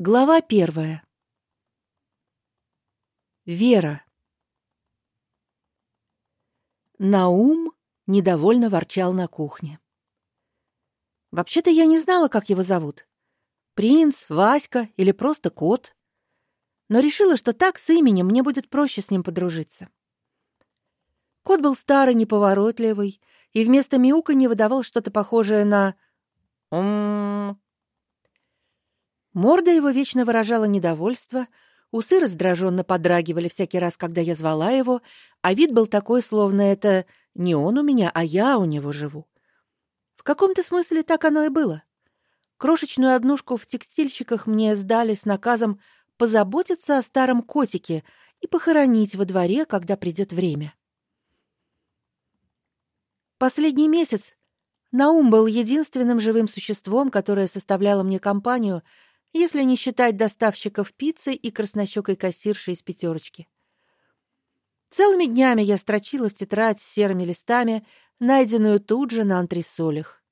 Глава первая. Вера. Наум недовольно ворчал на кухне. Вообще-то я не знала, как его зовут. Принц, Васька или просто кот. Но решила, что так с именем мне будет проще с ним подружиться. Кот был старый, неповоротливый, и вместо мяуканья выдавал что-то похожее на «ум». Морда его вечно выражала недовольство, усы раздраженно подрагивали всякий раз, когда я звала его, а вид был такой, словно это не он у меня, а я у него живу. В каком-то смысле так оно и было. Крошечную однушку в текстильщиках мне сдали с наказом позаботиться о старом котике и похоронить во дворе, когда придет время. Последний месяц Наум был единственным живым существом, которое составляло мне компанию — если не считать доставщиков пиццы и краснощекой кассирши из пятерочки. Целыми днями я строчила в тетрадь с серыми листами, найденную тут же на антресолях.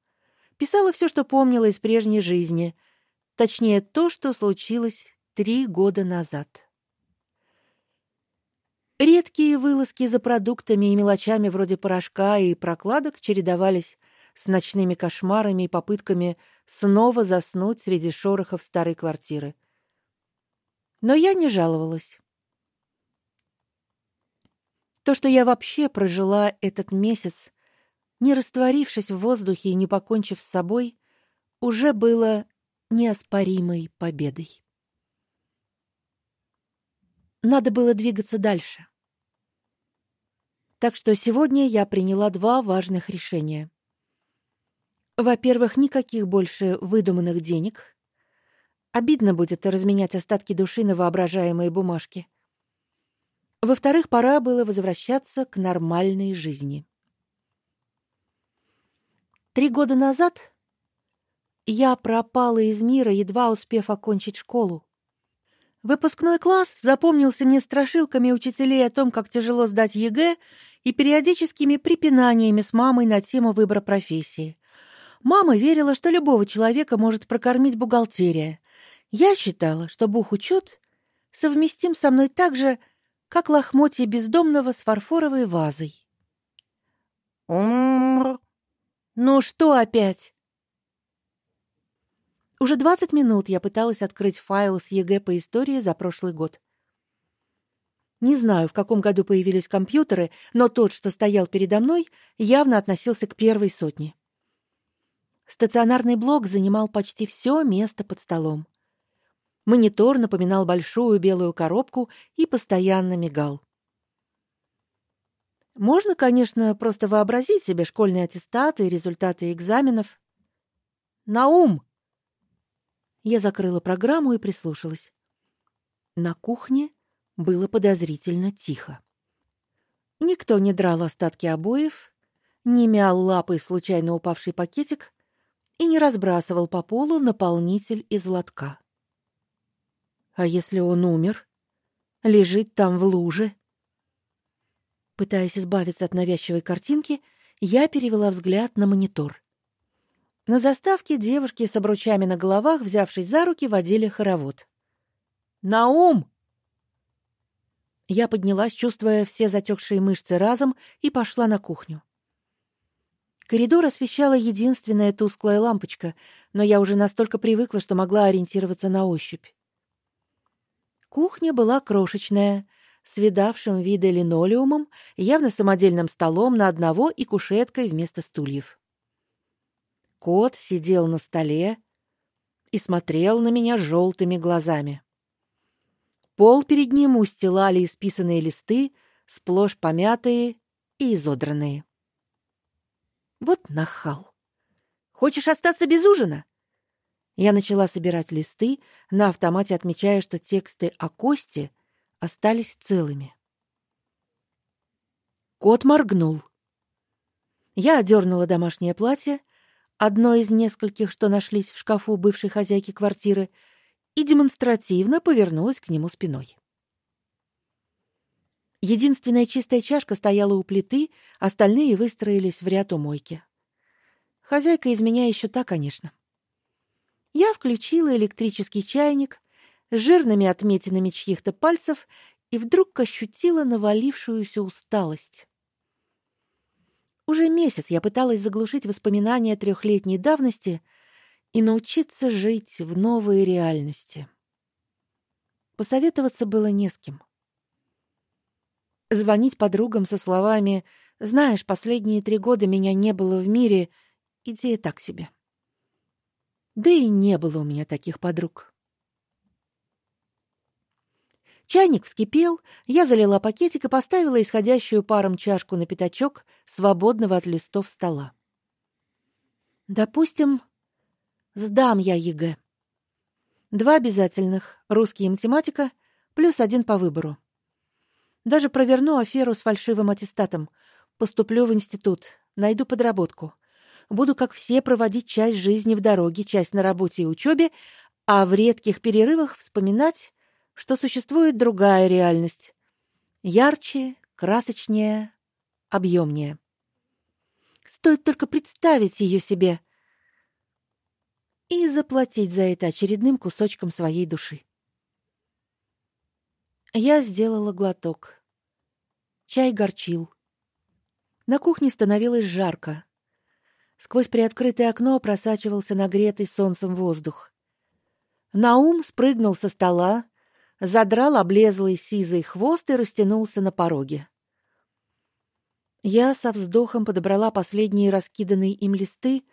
Писала все, что помнила из прежней жизни, точнее то, что случилось три года назад. Редкие вылазки за продуктами и мелочами вроде порошка и прокладок чередовались с ночными кошмарами и попытками снова заснуть среди шорохов старой квартиры. Но я не жаловалась. То, что я вообще прожила этот месяц, не растворившись в воздухе и не покончив с собой, уже было неоспоримой победой. Надо было двигаться дальше. Так что сегодня я приняла два важных решения. Во-первых, никаких больше выдуманных денег. Обидно будет разменять остатки души на воображаемые бумажки. Во-вторых, пора было возвращаться к нормальной жизни. Три года назад я пропала из мира, едва успев окончить школу. Выпускной класс запомнился мне страшилками учителей о том, как тяжело сдать ЕГЭ, и периодическими пререканиями с мамой на тему выбора профессии. Мама верила, что любого человека может прокормить бухгалтерия. Я считала, что бухучет совместим со мной так же, как лохмотья бездомного с фарфоровой вазой. Умр. Ну что опять? Уже двадцать минут я пыталась открыть файл с ЕГЭ по истории за прошлый год. Не знаю, в каком году появились компьютеры, но тот, что стоял передо мной, явно относился к первой сотне. Стационарный блок занимал почти все место под столом. Монитор напоминал большую белую коробку и постоянно мигал. Можно, конечно, просто вообразить себе школьные аттестаты и результаты экзаменов. Наум. Я закрыла программу и прислушалась. На кухне было подозрительно тихо. Никто не драл остатки обоев, не мял лапой случайно упавший пакетик, и не разбрасывал по полу наполнитель из лотка. А если он умер? Лежит там в луже? Пытаясь избавиться от навязчивой картинки, я перевела взгляд на монитор. На заставке девушки с обручами на головах, взявшись за руки, водили хоровод. «Наум!» Я поднялась, чувствуя все затекшие мышцы разом, и пошла на кухню. Коридор освещала единственная тусклая лампочка, но я уже настолько привыкла, что могла ориентироваться на ощупь. Кухня была крошечная, с видавшим виды линолеумом, явно самодельным столом на одного и кушеткой вместо стульев. Кот сидел на столе и смотрел на меня желтыми глазами. Пол перед ним устилали исписанные листы, сплошь помятые и изодранные. Вот нахал. Хочешь остаться без ужина? Я начала собирать листы, на автомате отмечая, что тексты о Косте остались целыми. Кот моргнул. Я одернула домашнее платье, одно из нескольких, что нашлись в шкафу бывшей хозяйки квартиры, и демонстративно повернулась к нему спиной. Единственная чистая чашка стояла у плиты, остальные выстроились в ряд у мойки. Хозяйка из меня еще та, конечно. Я включила электрический чайник, с жирными отметинами чьих-то пальцев и вдруг ощутила навалившуюся усталость. Уже месяц я пыталась заглушить воспоминания трехлетней давности и научиться жить в новой реальности. Посоветоваться было не с кем. Звонить подругам со словами: "Знаешь, последние три года меня не было в мире", идея так себе. Да и не было у меня таких подруг. Чайник вскипел, я залила пакетик и поставила исходящую паром чашку на пятачок свободного от листов стола. Допустим, сдам я ЕГЭ. Два обязательных: русский и математика, плюс один по выбору. Даже проверну аферу с фальшивым аттестатом. Поступлю в институт, найду подработку. Буду, как все, проводить часть жизни в дороге, часть на работе и учебе, а в редких перерывах вспоминать что существует другая реальность, ярче, красочнее, объемнее. Стоит только представить ее себе и заплатить за это очередным кусочком своей души. Я сделала глоток. Чай горчил. На кухне становилось жарко. Сквозь приоткрытое окно просачивался нагретый солнцем воздух. Наум спрыгнул со стола, задрал облезлый сизый хвост и растянулся на пороге. Я со вздохом подобрала последние раскиданные им листы,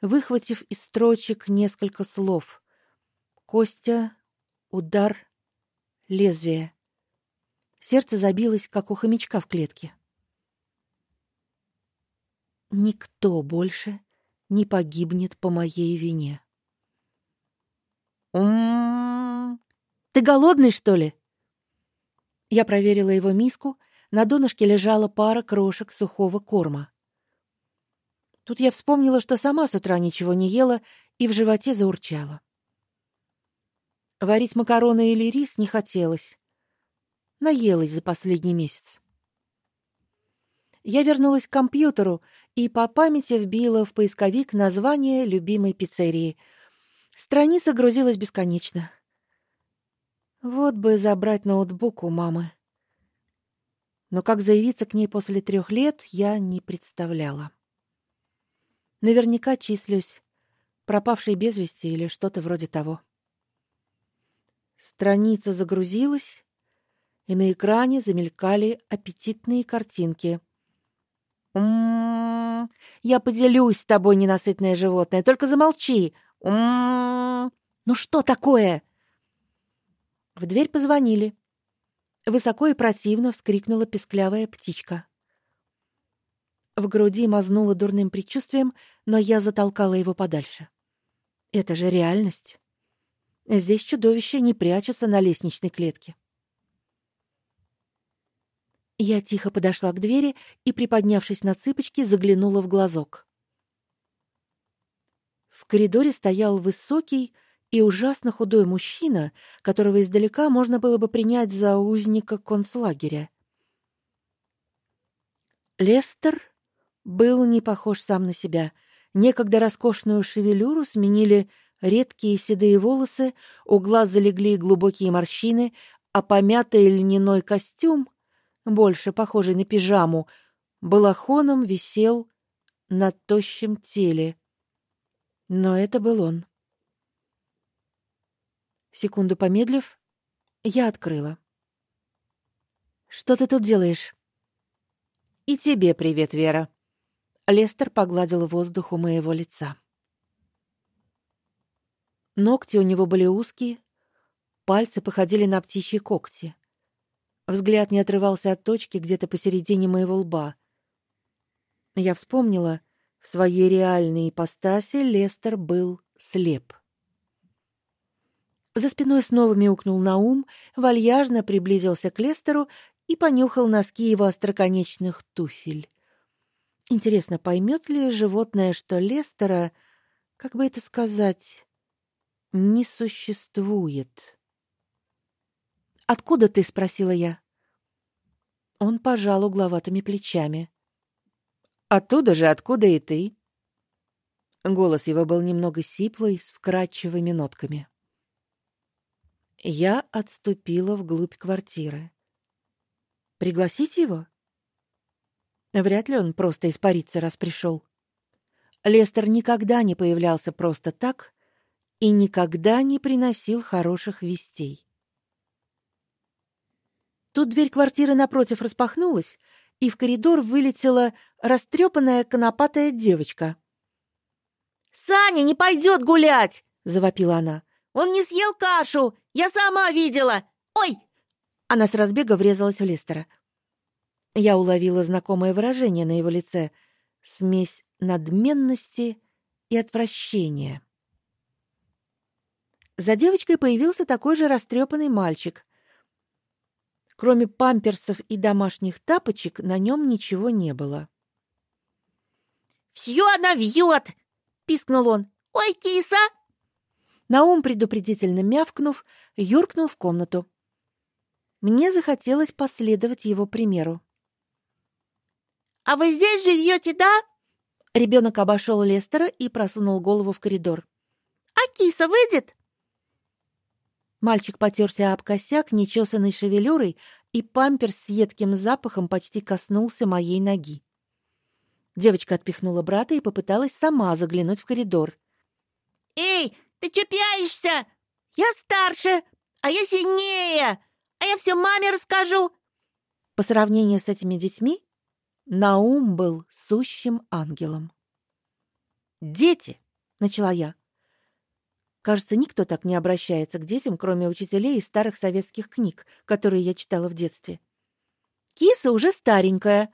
выхватив из строчек несколько слов. Костя, удар, лезвие. Сердце забилось, как у хомячка в клетке. Никто больше не погибнет по моей вине. Ум ты голодный, что ли? Я проверила его миску, на донышке лежала пара крошек сухого корма. Тут я вспомнила, что сама с утра ничего не ела и в животе заурчало. Варить макароны или рис не хотелось. Наелась за последний месяц. Я вернулась к компьютеру и по памяти вбила в поисковик название любимой пиццерии. Страница грузилась бесконечно. Вот бы забрать ноутбук у мамы. Но как заявиться к ней после трех лет, я не представляла. Наверняка числюсь пропавшей без вести или что-то вроде того. Страница загрузилась, и на экране замелькали аппетитные картинки. М-м, я поделюсь с тобой, ненасытное животное, только замолчи. М-м, ну что такое? В дверь позвонили. Высоко и противно вскрикнула песклявая птичка. В груди мазнуло дурным предчувствием, но я затолкала его подальше. Это же реальность. Здесь чудовище не прячется на лестничной клетке. Я тихо подошла к двери и, приподнявшись на цыпочки, заглянула в глазок. В коридоре стоял высокий, и ужасно худой мужчина, которого издалека можно было бы принять за узника концлагеря. Лестер был не похож сам на себя. Некогда роскошную шевелюру сменили редкие седые волосы, у глаз залегли глубокие морщины, а помятый льняной костюм, больше похожий на пижаму, балахоном висел на тощем теле. Но это был он. Секунду помедлив, я открыла. Что ты тут делаешь? И тебе привет, Вера. Лестер погладил воздух у моего лица. Ногти у него были узкие, пальцы походили на птичьи когти. Взгляд не отрывался от точки где-то посередине моего лба. Я вспомнила, в своей реальной ипостаси Лестер был слеп. За спиной снова мяукнул Наум, вальяжно приблизился к Лестеру и понюхал носки его остроконечных туфель. Интересно, поймет ли животное, что Лестера, как бы это сказать, не существует? Откуда ты, спросила я. Он пожал угловатыми плечами. Оттуда же, откуда и ты. Голос его был немного сиплый, с вкрадчивыми нотками. Я отступила вглубь квартиры. Пригласить его? Вряд ли он просто испарится, раз пришел. Лестер никогда не появлялся просто так и никогда не приносил хороших вестей. Тут дверь квартиры напротив распахнулась, и в коридор вылетела растрепанная конопатая девочка. «Саня не пойдет гулять!» — завопила она. «Он не съел кашу! Я сама видела! Ой!» Она с разбега врезалась в Лестера. Я уловила знакомое выражение на его лице, смесь надменности и отвращения. За девочкой появился такой же растрепанный мальчик. Кроме памперсов и домашних тапочек на нем ничего не было. «Все она вьет!» — пискнул он. «Ой, киса!» Наум, предупредительно мявкнув, юркнул в комнату. Мне захотелось последовать его примеру. «А вы здесь живете, да?» Ребенок обошел Лестера и просунул голову в коридор. «А киса выйдет?» Мальчик потерся об косяк нечесанной шевелюрой, и памперс с едким запахом почти коснулся моей ноги. Девочка отпихнула брата и попыталась сама заглянуть в коридор. «Эй, ты чё пяешься? Я старше, а я сильнее, а я все маме расскажу!» По сравнению с этими детьми, Наум был сущим ангелом. «Дети!» — начала я. Кажется, никто так не обращается к детям, кроме учителей из старых советских книг, которые я читала в детстве. «Киса уже старенькая.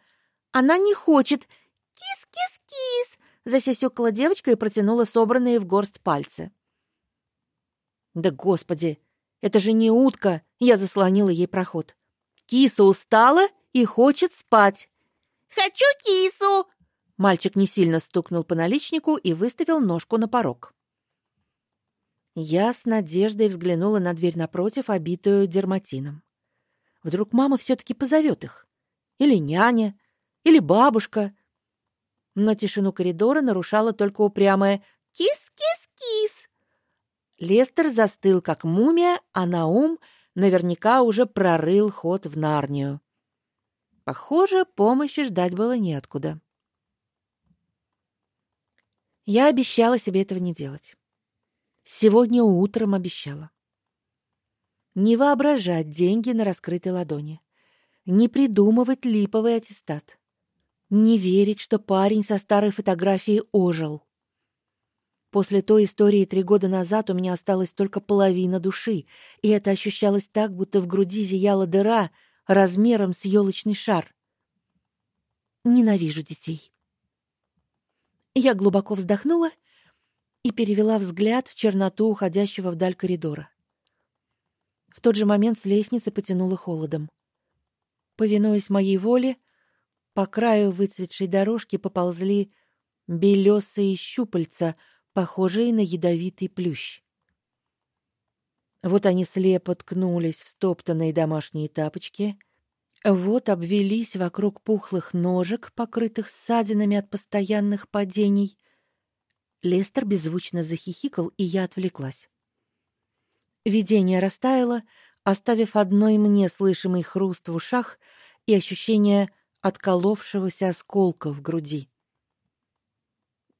Она не хочет. Кис-кис-кис!» — засюсюкала девочка и протянула собранные в горсть пальцы. «Да господи! Это же не утка!» — я заслонила ей проход. «Киса устала и хочет спать!» Хочу кису!» Мальчик не сильно стукнул по наличнику и выставил ножку на порог. Я с надеждой взглянула на дверь напротив, обитую дерматином. Вдруг мама все таки позовет их. Или няня, или бабушка. Но тишину коридора нарушало только упрямое «кис-кис-кис». Лестер застыл, как мумия, а Наум наверняка уже прорыл ход в Нарнию. Похоже, помощи ждать было неоткуда. Я обещала себе этого не делать. Сегодня утром обещала. Не воображать деньги на раскрытой ладони. Не придумывать липовый аттестат. Не верить, что парень со старой фотографией ожил. После той истории три года назад у меня осталась только половина души, и это ощущалось так, будто в груди зияла дыра — размером с елочный шар. Ненавижу детей. Я глубоко вздохнула и перевела взгляд в черноту уходящего вдаль коридора. В тот же момент с лестницы потянуло холодом. Повинуясь моей воле, по краю выцветшей дорожки поползли белесые щупальца, похожие на ядовитый плющ. Вот они слепо ткнулись в стоптанные домашние тапочки, вот обвелись вокруг пухлых ножек, покрытых ссадинами от постоянных падений. Лестер беззвучно захихикал, и я отвлеклась. Видение растаяло, оставив одной мне слышимый хруст в ушах и ощущение отколовшегося осколка в груди.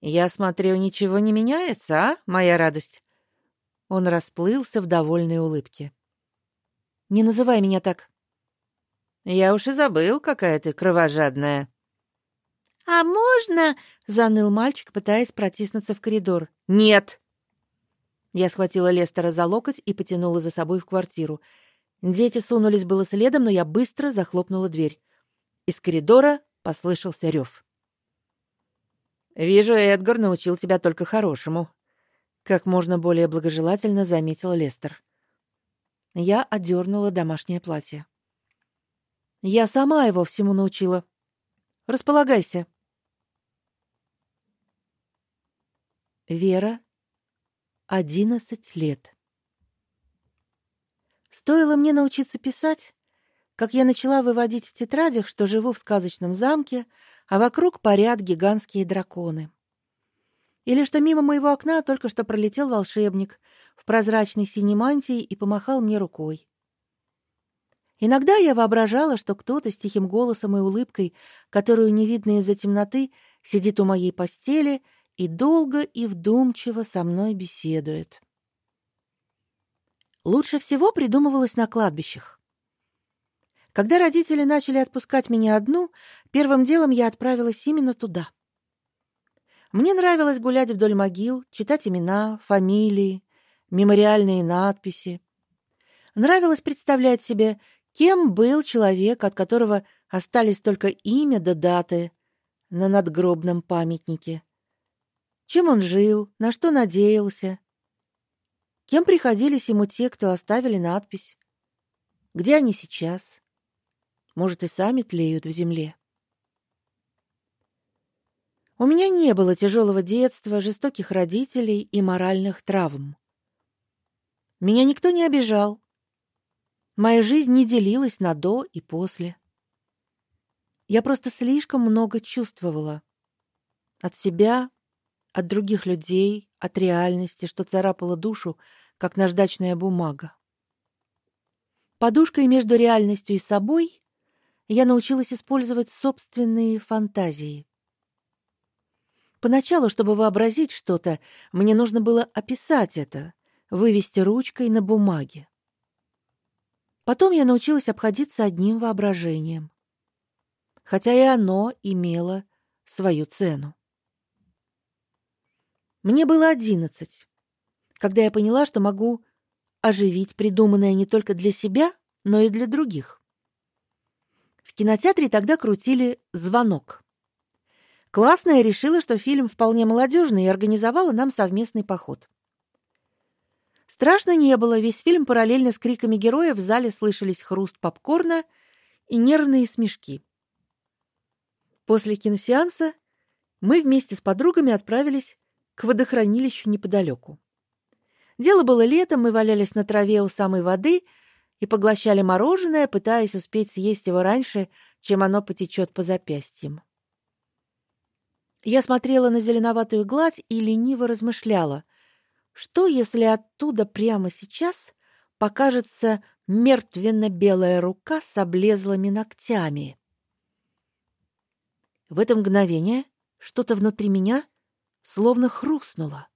Я смотрю, ничего не меняется, а, моя радость? Он расплылся в довольной улыбке. Не называй меня так. Я уж и забыл, какая ты кровожадная. А можно? заныл мальчик, пытаясь протиснуться в коридор. Нет. Я схватила Лестера за локоть и потянула за собой в квартиру. Дети сунулись было следом, но я быстро захлопнула дверь. Из коридора послышался рев. Вижу, Эдгар научил тебя только хорошему, как можно более благожелательно заметил Лестер. Я одернула домашнее платье. Я сама его всему научила. Располагайся. Вера, одиннадцать лет. Стоило мне научиться писать, как я начала выводить в тетрадях, что живу в сказочном замке, а вокруг парят гигантские драконы или что мимо моего окна только что пролетел волшебник в прозрачной синей мантии и помахал мне рукой. Иногда я воображала, что кто-то с тихим голосом и улыбкой, которую не видно из-за темноты, сидит у моей постели и долго и вдумчиво со мной беседует. Лучше всего придумывалось на кладбищах. Когда родители начали отпускать меня одну, первым делом я отправилась именно туда. Мне нравилось гулять вдоль могил, читать имена, фамилии, мемориальные надписи. Нравилось представлять себе, Кем был человек, от которого остались только имя да даты на надгробном памятнике? Чем он жил, на что надеялся? Кем приходились ему те, кто оставили надпись? Где они сейчас? Может, и сами тлеют в земле? У меня не было тяжелого детства, жестоких родителей и моральных травм. Меня никто не обижал, Моя жизнь не делилась на до и после. Я просто слишком много чувствовала. От себя, от других людей, от реальности, что царапало душу, как наждачная бумага. Подушкой между реальностью и собой я научилась использовать собственные фантазии. Поначалу, чтобы вообразить что-то, мне нужно было описать это, вывести ручкой на бумаге. Потом я научилась обходиться одним воображением, хотя и оно имело свою цену. Мне было одиннадцать, когда я поняла, что могу оживить придуманное не только для себя, но и для других. В кинотеатре тогда крутили Звонок. Классная решила, что фильм вполне молодежный и организовала нам совместный поход. Страшно не было, весь фильм параллельно с криками героев в зале слышались хруст попкорна и нервные смешки. После киносеанса мы вместе с подругами отправились к водохранилищу неподалеку. Дело было летом, мы валялись на траве у самой воды и поглощали мороженое, пытаясь успеть съесть его раньше, чем оно потечет по запястьям. Я смотрела на зеленоватую гладь и лениво размышляла, что, если оттуда прямо сейчас покажется мертвенно-белая рука с облезлыми ногтями? В это мгновение что-то внутри меня словно хрустнуло.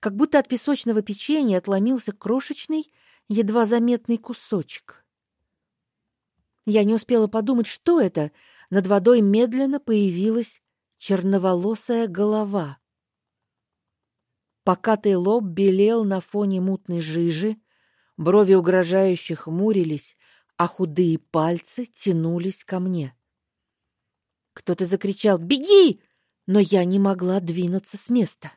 Как будто от песочного печенья отломился крошечный, едва заметный кусочек. Я не успела подумать, что это. Над водой медленно появилась черноволосая голова. Покатый лоб белел на фоне мутной жижи, брови угрожающе хмурились, а худые пальцы тянулись ко мне. Кто-то закричал: "Беги!" Но я не могла двинуться с места.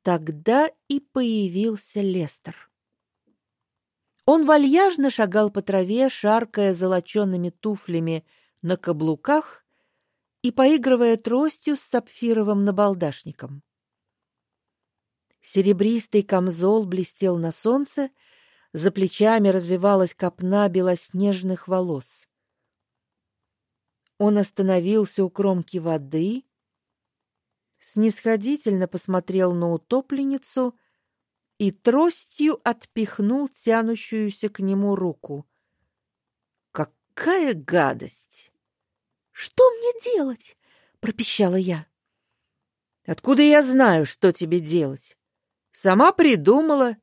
Тогда и появился Лестер. Он вальяжно шагал по траве, шаркая золочёными туфлями на каблуках и поигрывая тростью с сапфировым набалдашником. Серебристый камзол блестел на солнце, за плечами развивалась копна белоснежных волос. Он остановился у кромки воды, снисходительно посмотрел на утопленницу и тростью отпихнул тянущуюся к нему руку. Какая гадость! Что мне делать? пропищала я. Откуда я знаю, что тебе делать? Сама придумала,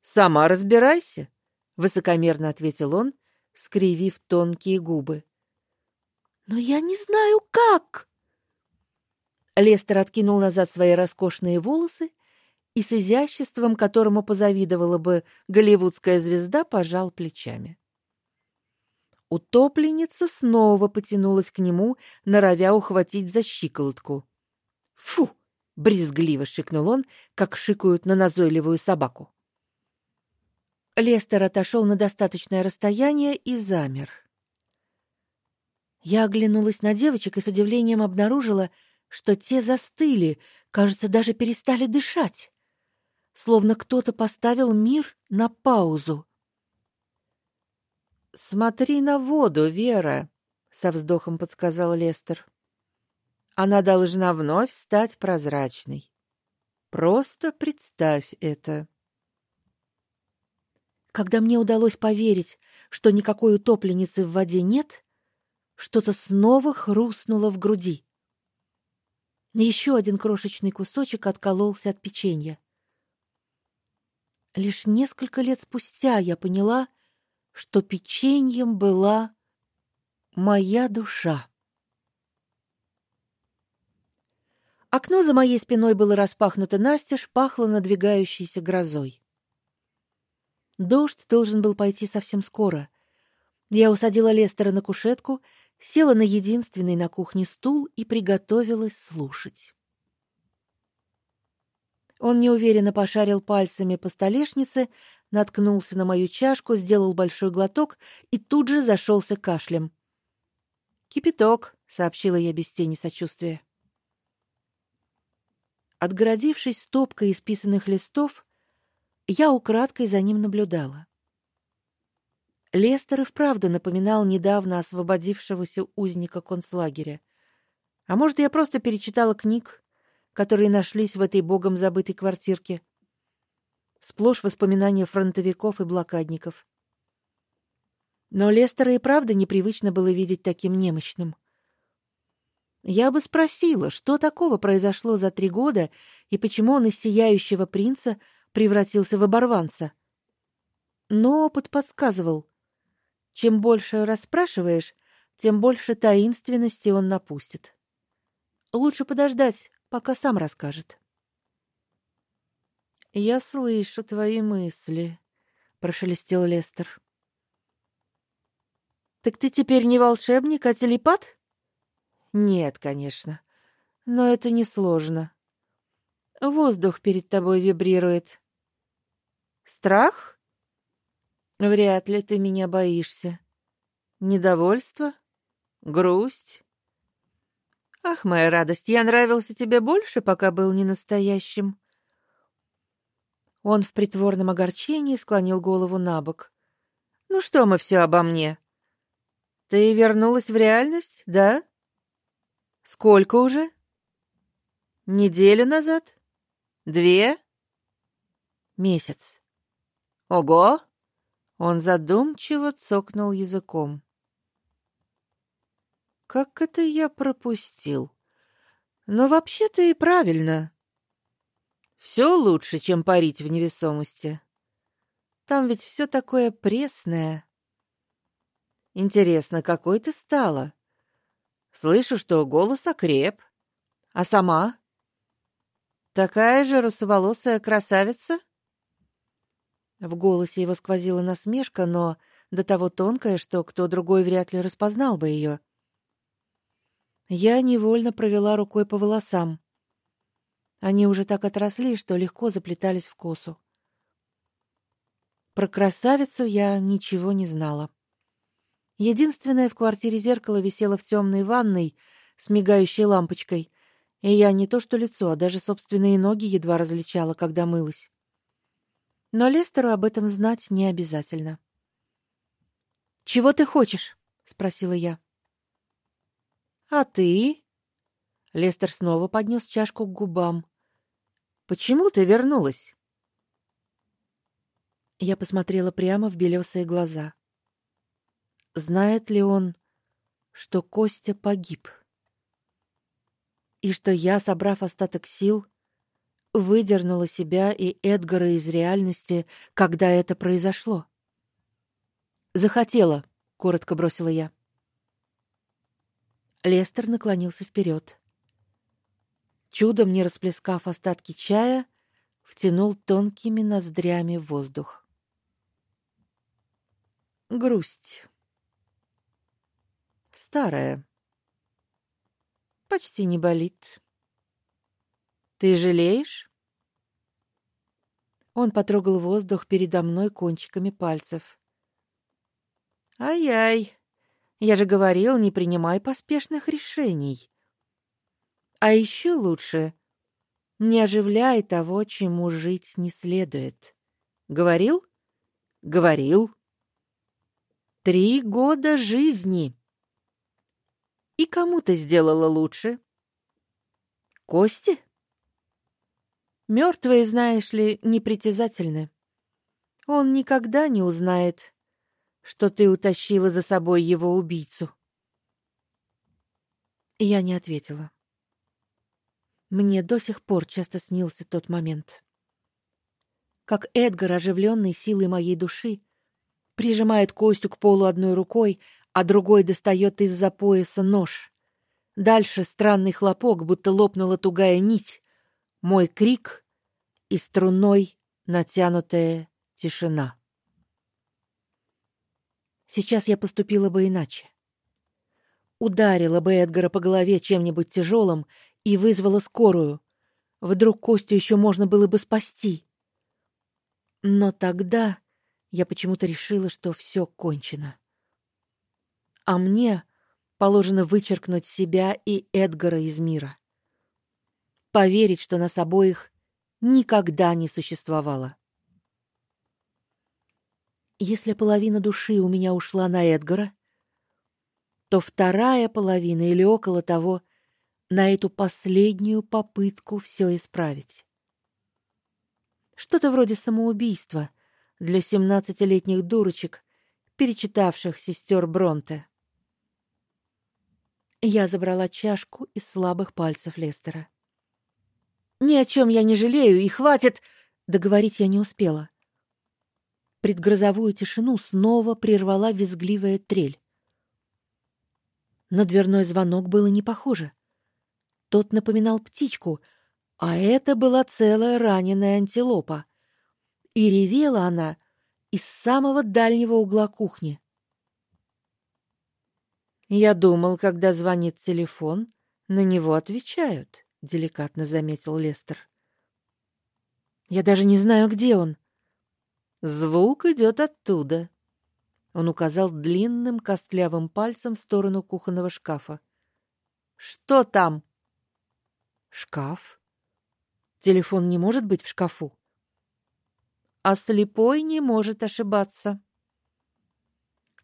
сама разбирайся, высокомерно ответил он, скривив тонкие губы. Но я не знаю как. Лестер откинул назад свои роскошные волосы и с изяществом, которому позавидовала бы голливудская звезда, пожал плечами. Утопленница снова потянулась к нему, норовя ухватить за щиколотку. "Фу!" брезгливо шикнул он, как шикают на назойливую собаку. Лестер отошел на достаточное расстояние и замер. Я оглянулась на девочек и с удивлением обнаружила, что те застыли, кажется, даже перестали дышать, словно кто-то поставил мир на паузу. Смотри на воду, Вера, со вздохом подсказал Лестер. Она должна вновь стать прозрачной. Просто представь это. Когда мне удалось поверить, что никакой утопленницы в воде нет, что-то снова хрустнуло в груди. Еще один крошечный кусочек откололся от печенья. Лишь несколько лет спустя я поняла, что печеньем была моя душа. Окно за моей спиной было распахнуто настежь, пахло надвигающейся грозой. Дождь должен был пойти совсем скоро. Я усадила Лестера на кушетку, села на единственный на кухне стул и приготовилась слушать. Он неуверенно пошарил пальцами по столешнице, наткнулся на мою чашку, сделал большой глоток и тут же зашелся кашлем. "Кипяток", сообщила я без тени сочувствия. Отгородившись стопкой исписанных листов, я украдкой за ним наблюдала. Лестер и вправду напоминал недавно освободившегося узника концлагеря. А может, я просто перечитала книг, которые нашлись в этой богом забытой квартирке. Сплошь воспоминания фронтовиков и блокадников. Но Лестера и правда непривычно было видеть таким немощным. Я бы спросила, что такого произошло за три года и почему он из сияющего принца превратился в оборванца. Но опыт подсказывал: чем больше расспрашиваешь, тем больше таинственности он напустит. Лучше подождать, пока сам расскажет. Я слышу твои мысли, прошелестел Лестер. Так ты теперь не волшебник, а телепат? Нет, конечно. Но это несложно. Воздух перед тобой вибрирует. Страх? Вряд ли ты меня боишься. Недовольство? Грусть? Ах, моя радость, я нравился тебе больше, пока был не настоящим. Он в притворном огорчении склонил голову набок. Ну что мы все обо мне? Ты вернулась в реальность, да? Сколько уже? Неделю назад? Две? Месяц. Ого! Он задумчиво цокнул языком. Как это я пропустил? Но вообще-то и правильно. Все лучше, чем парить в невесомости. Там ведь все такое пресное. Интересно, какой ты стала? Слышу, что голос окреп. А сама? Такая же русоволосая красавица? В голосе его сквозила насмешка, но до того тонкая, что кто другой вряд ли распознал бы ее. Я невольно провела рукой по волосам. Они уже так отросли, что легко заплетались в косу. Про красавицу я ничего не знала. Единственное в квартире зеркало висело в темной ванной с мигающей лампочкой, и я не то что лицо, а даже собственные ноги едва различала, когда мылась. Но Лестеру об этом знать не обязательно. "Чего ты хочешь?" спросила я. "А ты?" Лестер снова поднес чашку к губам. "Почему ты вернулась?" Я посмотрела прямо в белесые глаза. Знает ли он, что Костя погиб? И что я, собрав остаток сил, выдернула себя и Эдгара из реальности, когда это произошло? Захотела, коротко бросила я. Лестер наклонился вперед. Чудом не расплескав остатки чая, втянул тонкими ноздрями воздух. Грусть старая. Почти не болит. Ты жалеешь? Он потрогал воздух передо мной кончиками пальцев. Ай-ай. Я же говорил, не принимай поспешных решений. А еще лучше не оживляй того, чему жить не следует. Говорил? Говорил. Три года жизни. И кому ты сделала лучше? Кости? Мертвые, знаешь ли, непритязательны. Он никогда не узнает, что ты утащила за собой его убийцу. Я не ответила. Мне до сих пор часто снился тот момент. Как Эдгар, оживленный силой моей души, прижимает Костю к полу одной рукой, а другой достает из-за пояса нож. Дальше странный хлопок, будто лопнула тугая нить. Мой крик и струной натянутая тишина. Сейчас я поступила бы иначе. Ударила бы Эдгара по голове чем-нибудь тяжелым и вызвала скорую. Вдруг Костю еще можно было бы спасти. Но тогда я почему-то решила, что все кончено. А мне положено вычеркнуть себя и Эдгара из мира. Поверить, что нас обоих никогда не существовало. Если половина души у меня ушла на Эдгара, то вторая половина или около того на эту последнюю попытку все исправить. Что-то вроде самоубийства для семнадцатилетних дурочек, перечитавших сестер Бронте. Я забрала чашку из слабых пальцев Лестера. Ни о чем я не жалею, и хватит, договорить я не успела. Предгрозовую тишину снова прервала визгливая трель. На дверной звонок было не похоже. Тот напоминал птичку, а это была целая раненая антилопа. И ревела она из самого дальнего угла кухни. Я думал, когда звонит телефон, на него отвечают, деликатно заметил Лестер. Я даже не знаю, где он. Звук идет оттуда. Он указал длинным костлявым пальцем в сторону кухонного шкафа. Что там? Шкаф. Телефон не может быть в шкафу. А слепой не может ошибаться.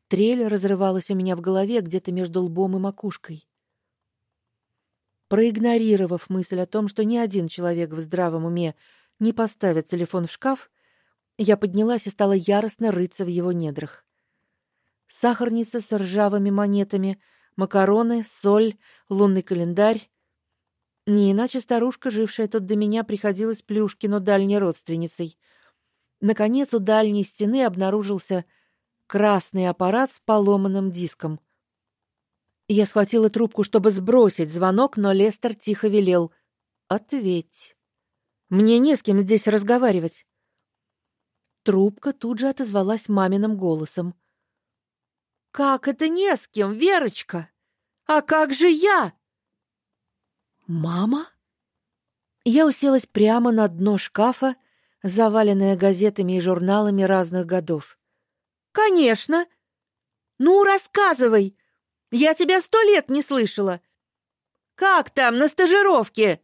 Трель разрывалась у меня в голове где-то между лбом и макушкой. Проигнорировав мысль о том, что ни один человек в здравом уме не поставит телефон в шкаф, я поднялась и стала яростно рыться в его недрах. Сахарница с ржавыми монетами, макароны, соль, лунный календарь. Не иначе старушка, жившая тут до меня, приходилась Плюшкину дальней родственницей. Наконец у дальней стены обнаружился красный аппарат с поломанным диском. Я схватила трубку, чтобы сбросить звонок, но Лестер тихо велел: "Ответь. Мне не с кем здесь разговаривать". Трубка тут же отозвалась маминым голосом. Как это не с кем, Верочка? А как же я? Мама? Я уселась прямо на дно шкафа, заваленное газетами и журналами разных годов. Конечно. Ну, рассказывай. Я тебя сто лет не слышала. Как там на стажировке?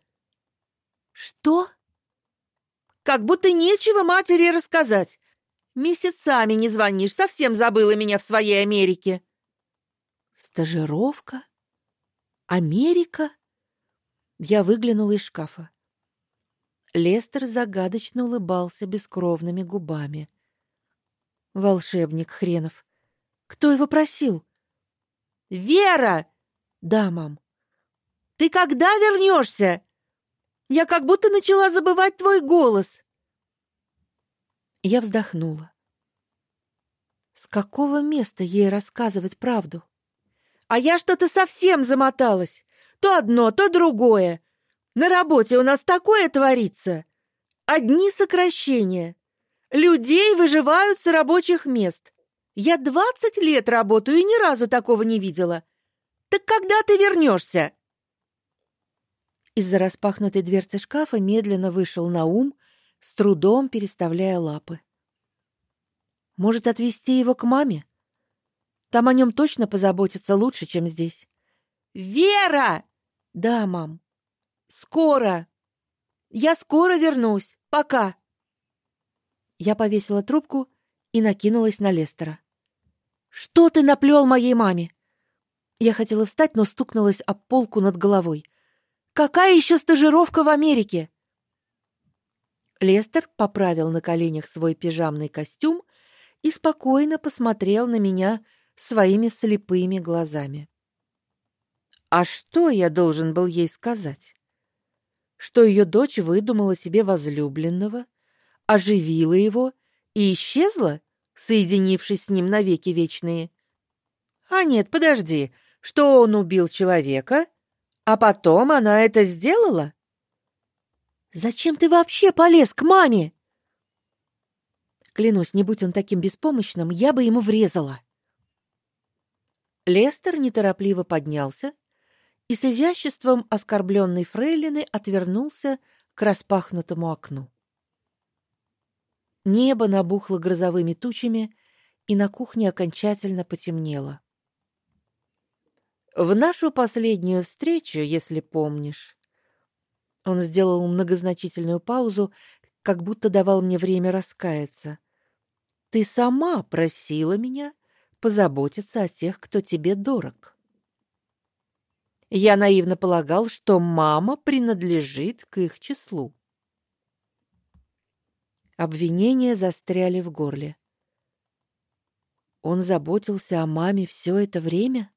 Что? Как будто нечего матери рассказать. Месяцами не звонишь, совсем забыла меня в своей Америке. Стажировка? Америка? Я выглянула из шкафа. Лестер загадочно улыбался бескровными губами. Волшебник хренов. Кто его просил? Вера. Да, мам. Ты когда вернешься? Я как будто начала забывать твой голос. Я вздохнула. С какого места ей рассказывать правду? А я что-то совсем замоталась. То одно, то другое. На работе у нас такое творится. Одни сокращения. Людей выживают с рабочих мест. Я двадцать лет работаю и ни разу такого не видела. Так когда ты вернешься? Из-за распахнутой дверцы шкафа медленно вышел Наум, с трудом переставляя лапы. Может, отвезти его к маме? Там о нем точно позаботятся лучше, чем здесь. Вера! Да, мам. Скоро. Я скоро вернусь. Пока. Я повесила трубку и накинулась на Лестера. Что ты наплел моей маме? Я хотела встать, но стукнулась об полку над головой. Какая еще стажировка в Америке? Лестер поправил на коленях свой пижамный костюм и спокойно посмотрел на меня своими слепыми глазами. А что я должен был ей сказать? Что ее дочь выдумала себе возлюбленного, оживила его и исчезла, соединившись с ним навеки вечные? А нет, подожди, что он убил человека, а потом она это сделала? Зачем ты вообще полез к маме? Клянусь, не будь он таким беспомощным, я бы ему врезала. Лестер неторопливо поднялся и с изяществом оскорбленной фрейлины отвернулся к распахнутому окну. Небо набухло грозовыми тучами, и на кухне окончательно потемнело. В нашу последнюю встречу, если помнишь, он сделал многозначительную паузу, как будто давал мне время раскаяться. Ты сама просила меня позаботиться о тех, кто тебе дорог. Я наивно полагал, что мама принадлежит к их числу. Обвинения застряли в горле. Он заботился о маме все это время?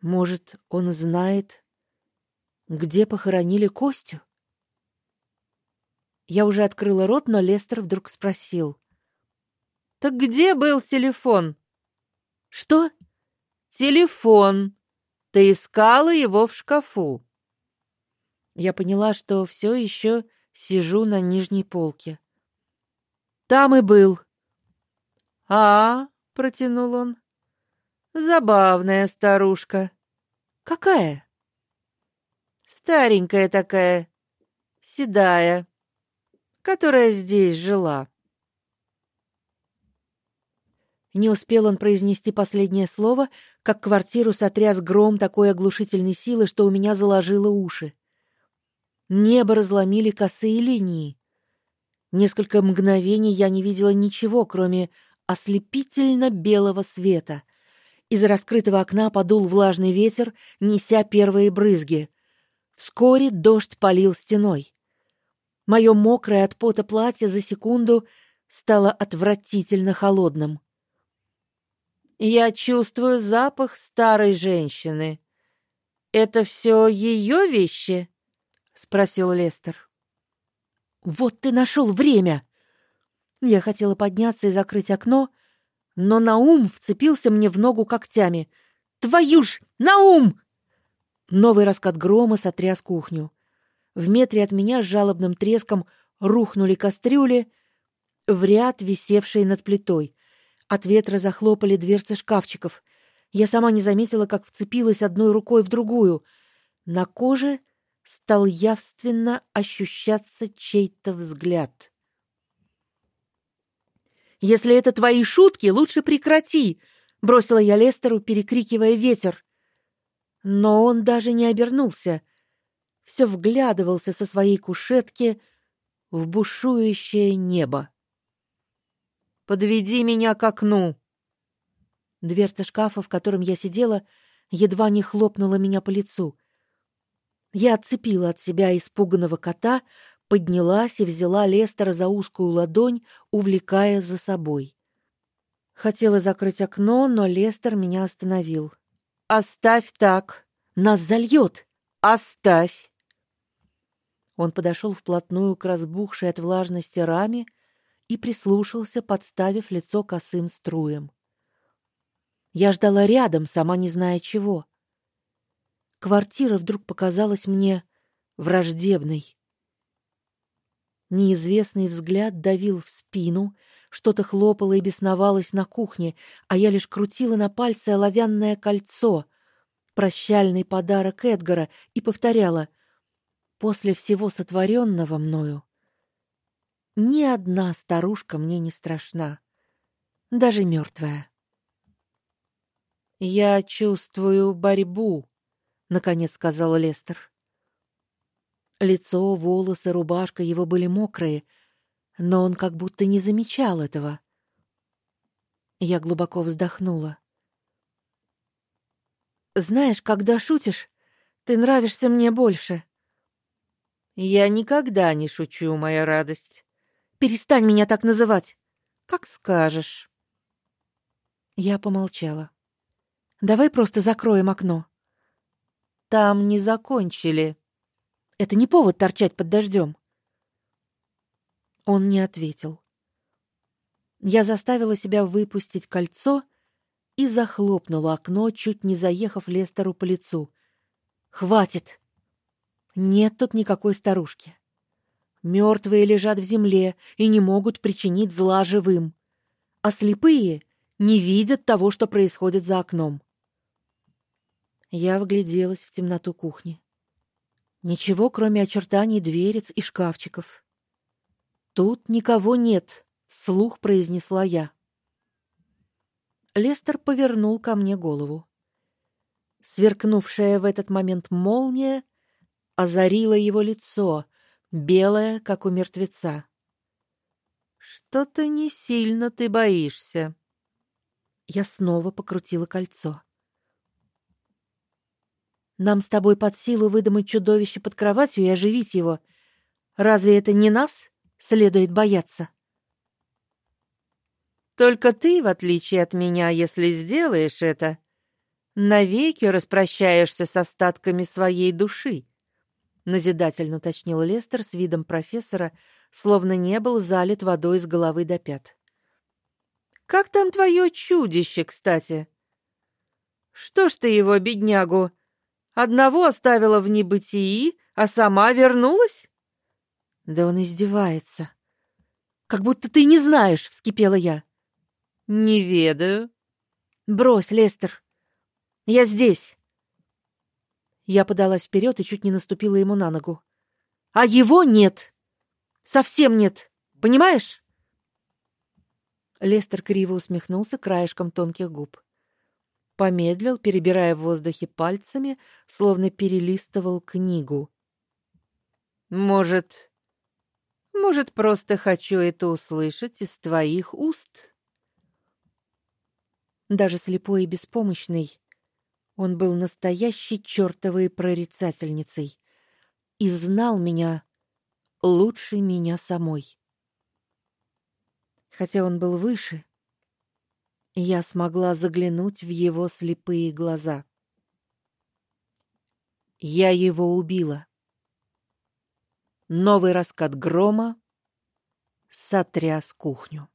Может, он знает, где похоронили Костю? Я уже открыла рот, но Лестер вдруг спросил: "Так где был телефон?" "Что? Телефон. Ты искала его в шкафу?" Я поняла, что все еще сижу на нижней полке. Там и был. А, протянул он. Забавная старушка. Какая? Старенькая такая, седая, которая здесь жила. Не успел он произнести последнее слово, как квартиру сотряс гром такой оглушительной силы, что у меня заложило уши. Небо разломили косые линии. Несколько мгновений я не видела ничего, кроме ослепительно белого света. Из раскрытого окна подул влажный ветер, неся первые брызги. Вскоре дождь полил стеной. Мое мокрое от пота платье за секунду стало отвратительно холодным. Я чувствую запах старой женщины. Это все ее вещи? Спросил Лестер. Вот ты нашел время. Я хотела подняться и закрыть окно, но Наум вцепился мне в ногу когтями. Твою ж, Наум! Новый раскат грома сотряс кухню. В метре от меня с жалобным треском рухнули кастрюли в ряд, висевшие над плитой. От ветра захлопали дверцы шкафчиков. Я сама не заметила, как вцепилась одной рукой в другую. На коже стал явственно ощущаться чей-то взгляд. Если это твои шутки, лучше прекрати, бросила я Лестеру, перекрикивая ветер. Но он даже не обернулся, все вглядывался со своей кушетки в бушующее небо. Подведи меня к окну. Дверца шкафа, в котором я сидела, едва не хлопнула меня по лицу. Я отцепила от себя испуганного кота, поднялась и взяла Лестера за узкую ладонь, увлекая за собой. Хотела закрыть окно, но Лестер меня остановил. Оставь так. Нас зальет. Оставь. Он подошел вплотную к разбухшей от влажности раме и прислушался, подставив лицо косым струям. Я ждала рядом, сама не зная чего. Квартира вдруг показалась мне враждебной. Неизвестный взгляд давил в спину, что-то хлопало и бесновалось на кухне, а я лишь крутила на пальце оловянное кольцо, прощальный подарок Эдгара, и повторяла: "После всего сотворенного мною ни одна старушка мне не страшна, даже мертвая. Я чувствую борьбу, наконец сказал Лестер. Лицо, волосы, рубашка его были мокрые, но он как будто не замечал этого. Я глубоко вздохнула. Знаешь, когда шутишь, ты нравишься мне больше. Я никогда не шучу, моя радость. Перестань меня так называть. Как скажешь. Я помолчала. Давай просто закроем окно. Там не закончили. Это не повод торчать под дождем. Он не ответил. Я заставила себя выпустить кольцо и захлопнула окно, чуть не заехав Лестеру по лицу. Хватит. Нет тут никакой старушки. Мертвые лежат в земле и не могут причинить зла живым, а слепые не видят того, что происходит за окном. Я вгляделась в темноту кухни. Ничего, кроме очертаний дверец и шкафчиков. Тут никого нет, вслух произнесла я. Лестер повернул ко мне голову. Сверкнувшая в этот момент молния озарила его лицо, белое, как у мертвеца. Что-то не сильно ты боишься. Я снова покрутила кольцо. Нам с тобой под силу выдумать чудовище под кроватью и оживить его. Разве это не нас следует бояться? Только ты, в отличие от меня, если сделаешь это, навеки распрощаешься с остатками своей души, назидательно уточнил Лестер с видом профессора, словно не был залит водой с головы до пят. Как там твое чудище, кстати? Что ж ты его, беднягу, Одного оставила в небытии, а сама вернулась? Да он издевается. Как будто ты не знаешь, вскипела я. Не ведаю. Брось, Лестер. Я здесь. Я подалась вперед и чуть не наступила ему на ногу. А его нет. Совсем нет. Понимаешь? Лестер криво усмехнулся краешком тонких губ помедлил, перебирая в воздухе пальцами, словно перелистывал книгу. Может, может, просто хочу это услышать из твоих уст. Даже слепой и беспомощный, он был настоящей чертовой прорицательницей и знал меня лучше меня самой. Хотя он был выше, я смогла заглянуть в его слепые глаза. Я его убила. Новый раскат грома сотряс кухню.